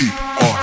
T R